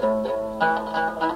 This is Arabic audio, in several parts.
قالوا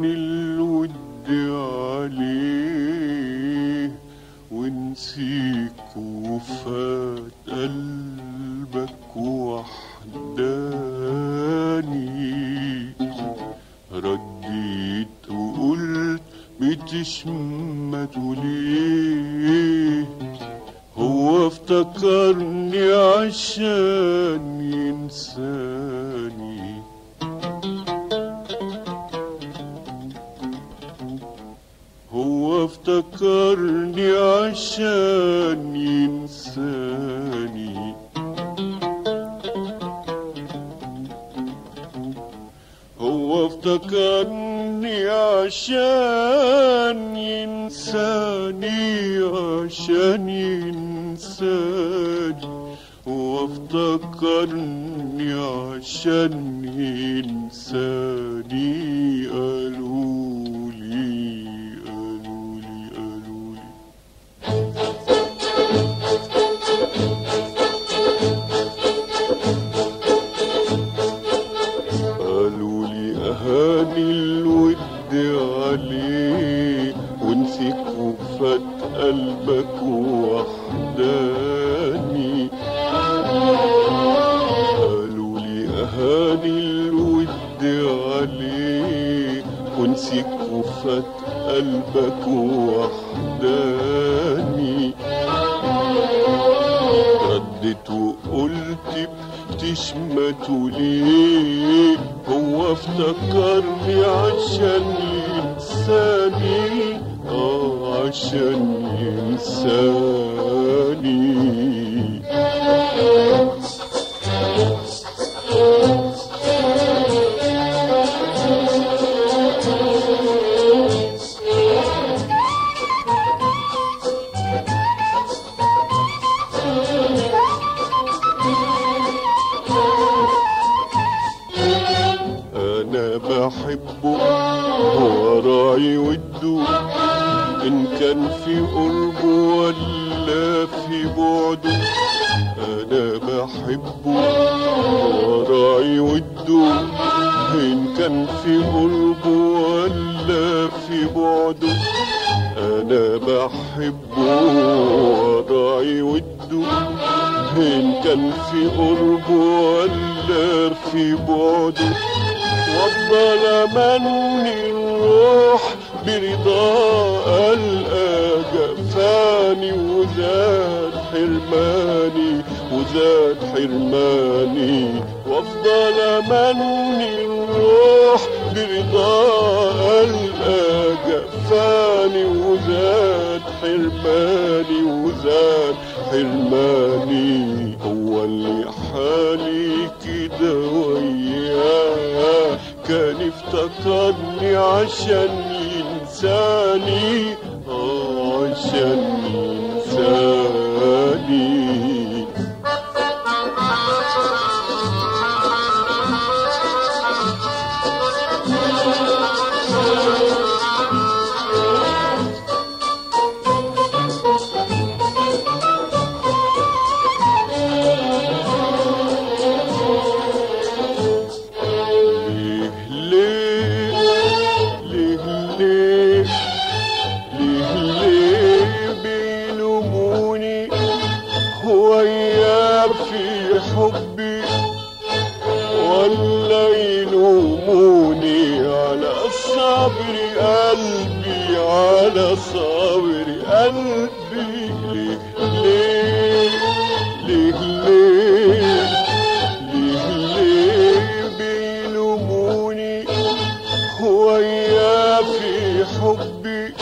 أهان الود عليه ونسيك وفات قلبك وحداني. رديت وقلت بتشمتوا ليه افتكرني عشان ينساني. هو افتكرني عشان ينساني عشان ينساني. هو افتكرني عشان ينساني. عليه ونسيك وفات قلبك وحداني. قالوا لي أهاني الود عليه ونسيك وفات قلبك وحداني. ردت وقلت بتشمتوا ليه هو افتكرني عشان ينساني آه عشان بعده أنا بحبه هو راعي وده إن كان في قربه ولا في بعده أنا بحبه هو راعي وده إن كان في قربه ولا في بعده وافضل امني الروح برضا القى جفاني وزاد. حرماني وزاد حرماني. وأفضل امني الروح برضا القى جفاني وزاد حرماني وزاد حرماني. هو اللي حالي كده وياه كان افتكرني عشان ينساني. صبري قلبي على صبري قلبي ليه ليه ليه ليه ليه ليه بيلوموني ويا في حبي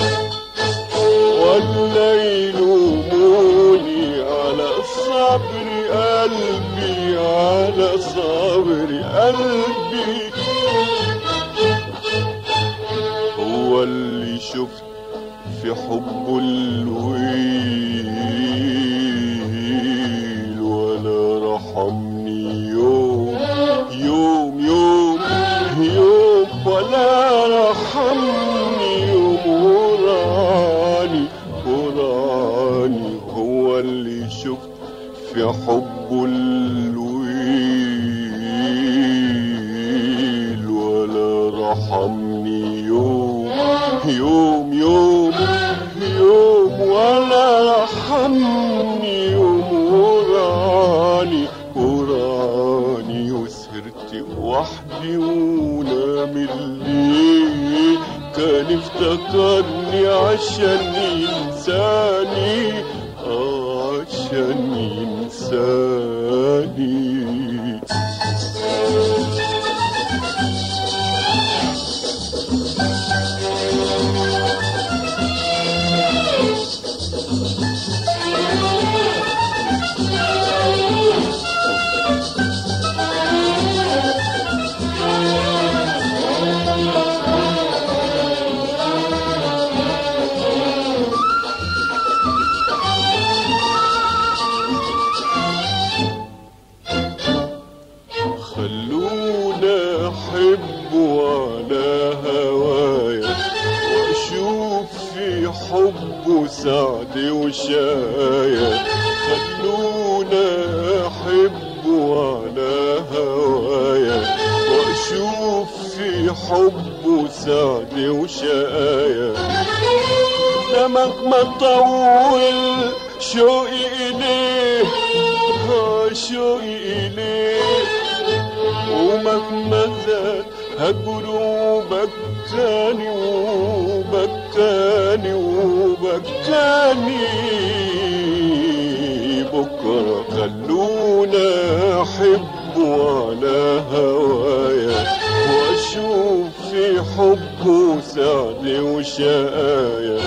ولا يلوموني على صبري قلبي على صبري قلبي شفت في حبه الويل. ولا رحمني يوم يوم يوم يوم. ولا رحمني يوم. وراني وراني هو اللي شفت في حبه يوم يوم يوم ولا رحمني يوم وراني وراني وسهرت وحدي ونام الليل كان افتكرني عشان ينساني عشان ينساني. خلونا أحب على هوايا. وأشوف في حبه سعد وشايا دمك ما طول شوقي إليه شوقي إليه. ومهما زاد هجره بكاني وبكاني وبكاني بكرة خلونا أحب على هوايا وأشوف في حبه سعد وشقايا.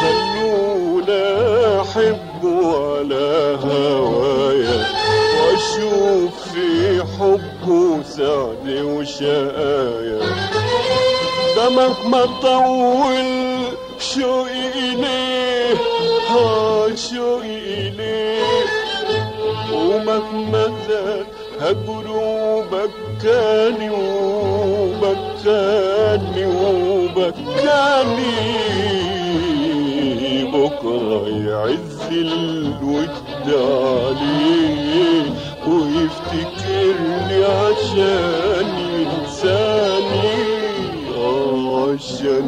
خلونا أحب على هوايا. واشوف في حبه سعد وشقايا. دمك ما طول شوقي إليه ها شوقي إليه ومهما زاد هجره بكاني وبكاني وبكاني بكرة يعز الود عليه ويفتكرني عشان ينساني عشان